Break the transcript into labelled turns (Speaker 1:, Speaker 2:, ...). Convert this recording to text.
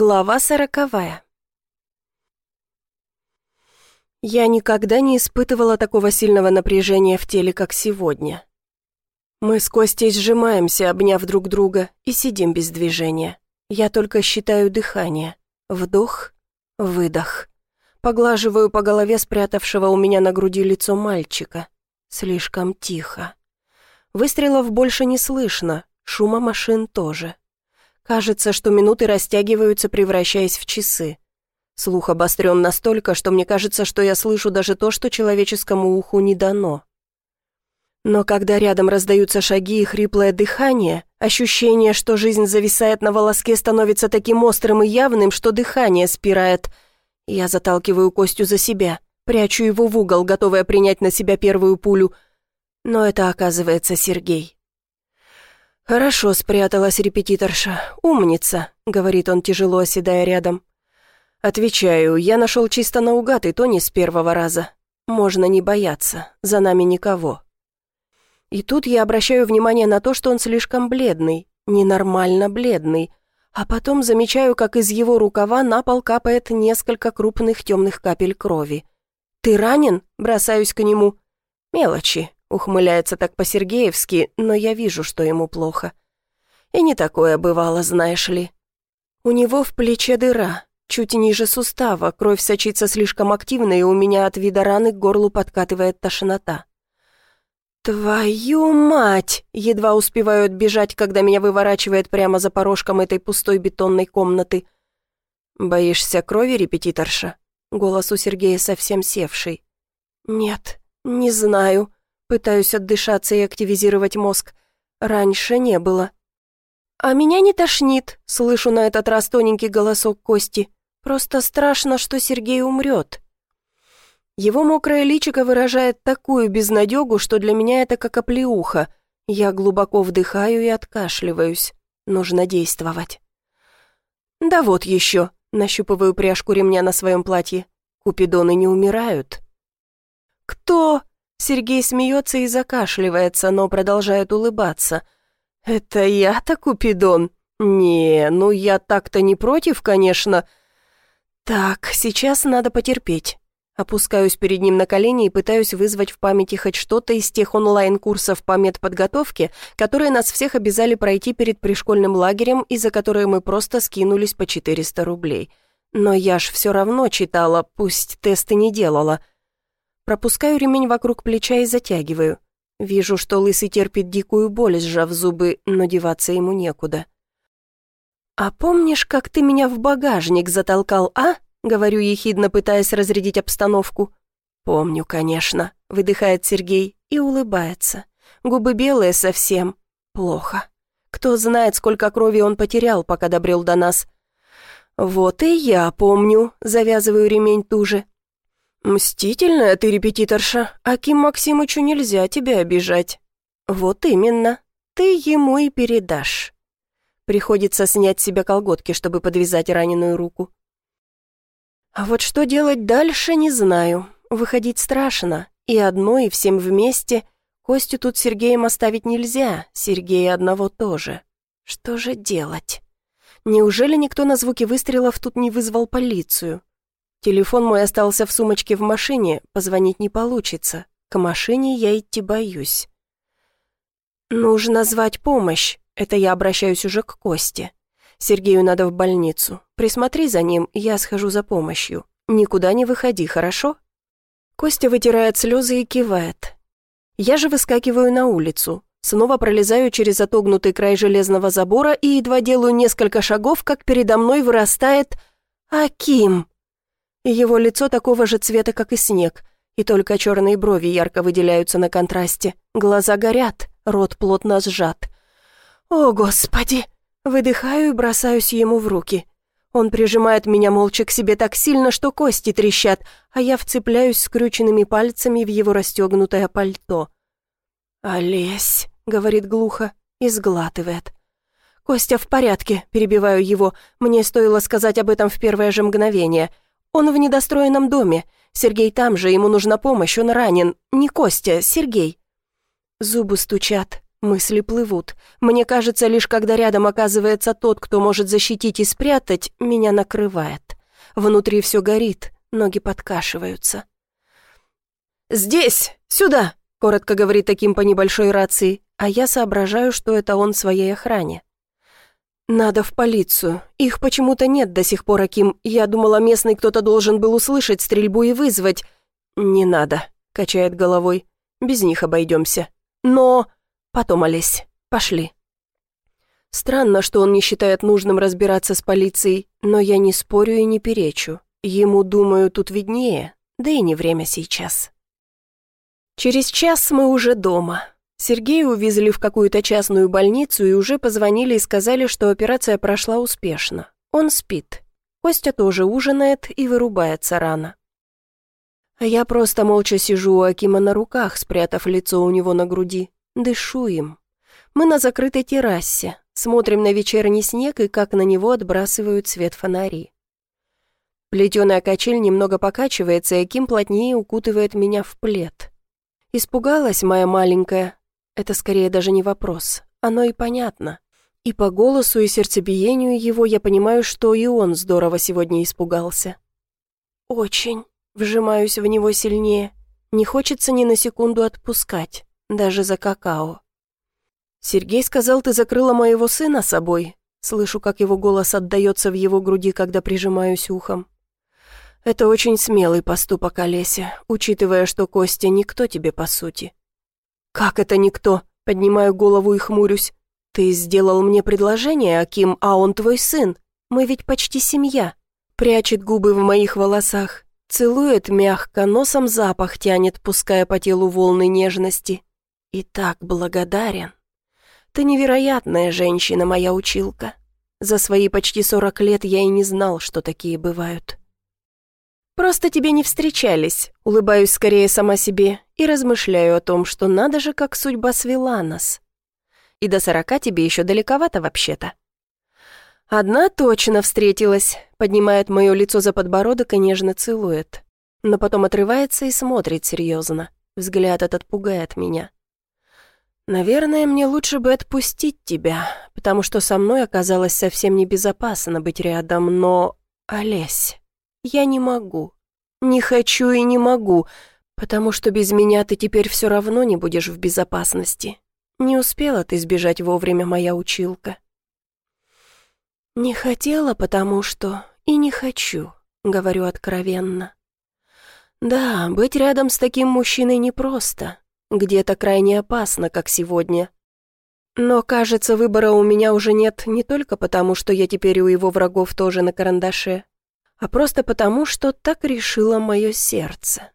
Speaker 1: Глава сороковая. Я никогда не испытывала такого сильного напряжения в теле, как сегодня. Мы с Костей сжимаемся, обняв друг друга, и сидим без движения. Я только считаю дыхание. Вдох, выдох. Поглаживаю по голове спрятавшего у меня на груди лицо мальчика. Слишком тихо. Выстрелов больше не слышно, шума машин тоже. Кажется, что минуты растягиваются, превращаясь в часы. Слух обострен настолько, что мне кажется, что я слышу даже то, что человеческому уху не дано. Но когда рядом раздаются шаги и хриплое дыхание, ощущение, что жизнь зависает на волоске, становится таким острым и явным, что дыхание спирает. Я заталкиваю Костю за себя, прячу его в угол, готовая принять на себя первую пулю. Но это оказывается Сергей. «Хорошо спряталась репетиторша. Умница», — говорит он, тяжело оседая рядом. Отвечаю, я нашел чисто наугад, и то не с первого раза. Можно не бояться, за нами никого. И тут я обращаю внимание на то, что он слишком бледный, ненормально бледный, а потом замечаю, как из его рукава на пол капает несколько крупных темных капель крови. «Ты ранен?» — бросаюсь к нему. «Мелочи», Ухмыляется так по-сергеевски, но я вижу, что ему плохо. И не такое бывало, знаешь ли. У него в плече дыра, чуть ниже сустава, кровь сочится слишком активно, и у меня от вида раны к горлу подкатывает тошнота. «Твою мать!» Едва успеваю отбежать, когда меня выворачивает прямо за порожком этой пустой бетонной комнаты. «Боишься крови, репетиторша?» Голос у Сергея совсем севший. «Нет, не знаю», Пытаюсь отдышаться и активизировать мозг. Раньше не было. «А меня не тошнит», — слышу на этот раз тоненький голосок Кости. «Просто страшно, что Сергей умрет». Его мокрое личико выражает такую безнадегу, что для меня это как оплеуха. Я глубоко вдыхаю и откашливаюсь. Нужно действовать. «Да вот еще», — нащупываю пряжку ремня на своем платье. «Купидоны не умирают». «Кто?» Сергей смеется и закашливается, но продолжает улыбаться. «Это я-то Купидон? Не, ну я так-то не против, конечно. Так, сейчас надо потерпеть». Опускаюсь перед ним на колени и пытаюсь вызвать в памяти хоть что-то из тех онлайн-курсов по медподготовке, которые нас всех обязали пройти перед пришкольным лагерем и за которые мы просто скинулись по 400 рублей. Но я ж все равно читала, пусть тесты не делала. Пропускаю ремень вокруг плеча и затягиваю. Вижу, что лысый терпит дикую боль, сжав зубы, но деваться ему некуда. «А помнишь, как ты меня в багажник затолкал, а?» Говорю ехидно, пытаясь разрядить обстановку. «Помню, конечно», — выдыхает Сергей и улыбается. Губы белые совсем. Плохо. Кто знает, сколько крови он потерял, пока добрел до нас. «Вот и я помню», — завязываю ремень туже. «Мстительная ты, репетиторша, Аким Максимычу нельзя тебя обижать». «Вот именно, ты ему и передашь». Приходится снять с себя колготки, чтобы подвязать раненую руку. А вот что делать дальше, не знаю. Выходить страшно. И одной, и всем вместе. Костю тут Сергеем оставить нельзя, Сергея одного тоже. Что же делать? Неужели никто на звуки выстрелов тут не вызвал полицию? Телефон мой остался в сумочке в машине, позвонить не получится. К машине я идти боюсь. Нужно звать помощь. Это я обращаюсь уже к Косте. Сергею надо в больницу. Присмотри за ним, я схожу за помощью. Никуда не выходи, хорошо? Костя вытирает слезы и кивает. Я же выскакиваю на улицу. Снова пролезаю через отогнутый край железного забора и едва делаю несколько шагов, как передо мной вырастает Аким. Его лицо такого же цвета, как и снег, и только черные брови ярко выделяются на контрасте. Глаза горят, рот плотно сжат. «О, Господи!» Выдыхаю и бросаюсь ему в руки. Он прижимает меня молча к себе так сильно, что кости трещат, а я вцепляюсь скрюченными пальцами в его расстегнутое пальто. «Олесь», — говорит глухо и сглатывает. «Костя в порядке», — перебиваю его. Мне стоило сказать об этом в первое же мгновение — он в недостроенном доме. Сергей там же, ему нужна помощь, он ранен. Не Костя, Сергей. Зубы стучат, Мысли плывут. Мне кажется, лишь когда рядом оказывается тот, кто может защитить и спрятать, меня накрывает. Внутри все горит, ноги подкашиваются. «Здесь! Сюда!» — коротко говорит таким по небольшой рации, а я соображаю, что это он своей охране. «Надо в полицию. Их почему-то нет до сих пор, Аким. Я думала, местный кто-то должен был услышать стрельбу и вызвать». «Не надо», — качает головой. «Без них обойдемся». «Но...» «Потом, Олесь, пошли». Странно, что он не считает нужным разбираться с полицией, но я не спорю и не перечу. Ему, думаю, тут виднее, да и не время сейчас. Через час мы уже дома. Сергея увезли в какую-то частную больницу и уже позвонили и сказали, что операция прошла успешно. Он спит. Костя тоже ужинает и вырубается рано. А я просто молча сижу у Акима на руках, спрятав лицо у него на груди. Дышу им. Мы на закрытой террасе, смотрим на вечерний снег и как на него отбрасывают свет фонари. Плетеная качель немного покачивается, и Аким плотнее укутывает меня в плед. Испугалась моя маленькая, это скорее даже не вопрос. Оно и понятно. И по голосу и сердцебиению его я понимаю, что и он здорово сегодня испугался. Очень. Вжимаюсь в него сильнее. Не хочется ни на секунду отпускать, даже за какао. «Сергей сказал, ты закрыла моего сына собой». Слышу, как его голос отдается в его груди, когда прижимаюсь ухом. «Это очень смелый поступок, Олеся, учитывая, что Костя никто тебе по сути. «Как это никто?» — поднимаю голову и хмурюсь. «Ты сделал мне предложение, Аким, а он твой сын. Мы ведь почти семья». Прячет губы в моих волосах, целует мягко, носом запах тянет, пуская по телу волны нежности. И так благодарен. Ты невероятная женщина, моя училка. За свои почти сорок лет я и не знал, что такие бывают. Просто тебе не встречались, улыбаюсь скорее сама себе и размышляю о том, что надо же, как судьба свела нас. И до сорока тебе еще далековато вообще-то. Одна точно встретилась, поднимает мое лицо за подбородок и нежно целует. Но потом отрывается и смотрит серьезно. Взгляд этот пугает меня. Наверное, мне лучше бы отпустить тебя, потому что со мной оказалось совсем небезопасно быть рядом, но... Олесь... Я не могу. Не хочу и не могу, потому что без меня ты теперь все равно не будешь в безопасности. Не успела ты сбежать вовремя, моя училка. Не хотела, потому что и не хочу, говорю откровенно. Да, быть рядом с таким мужчиной непросто. Где-то крайне опасно, как сегодня. Но, кажется, выбора у меня уже нет не только потому, что я теперь у его врагов тоже на карандаше, а просто потому, что так решило мое сердце.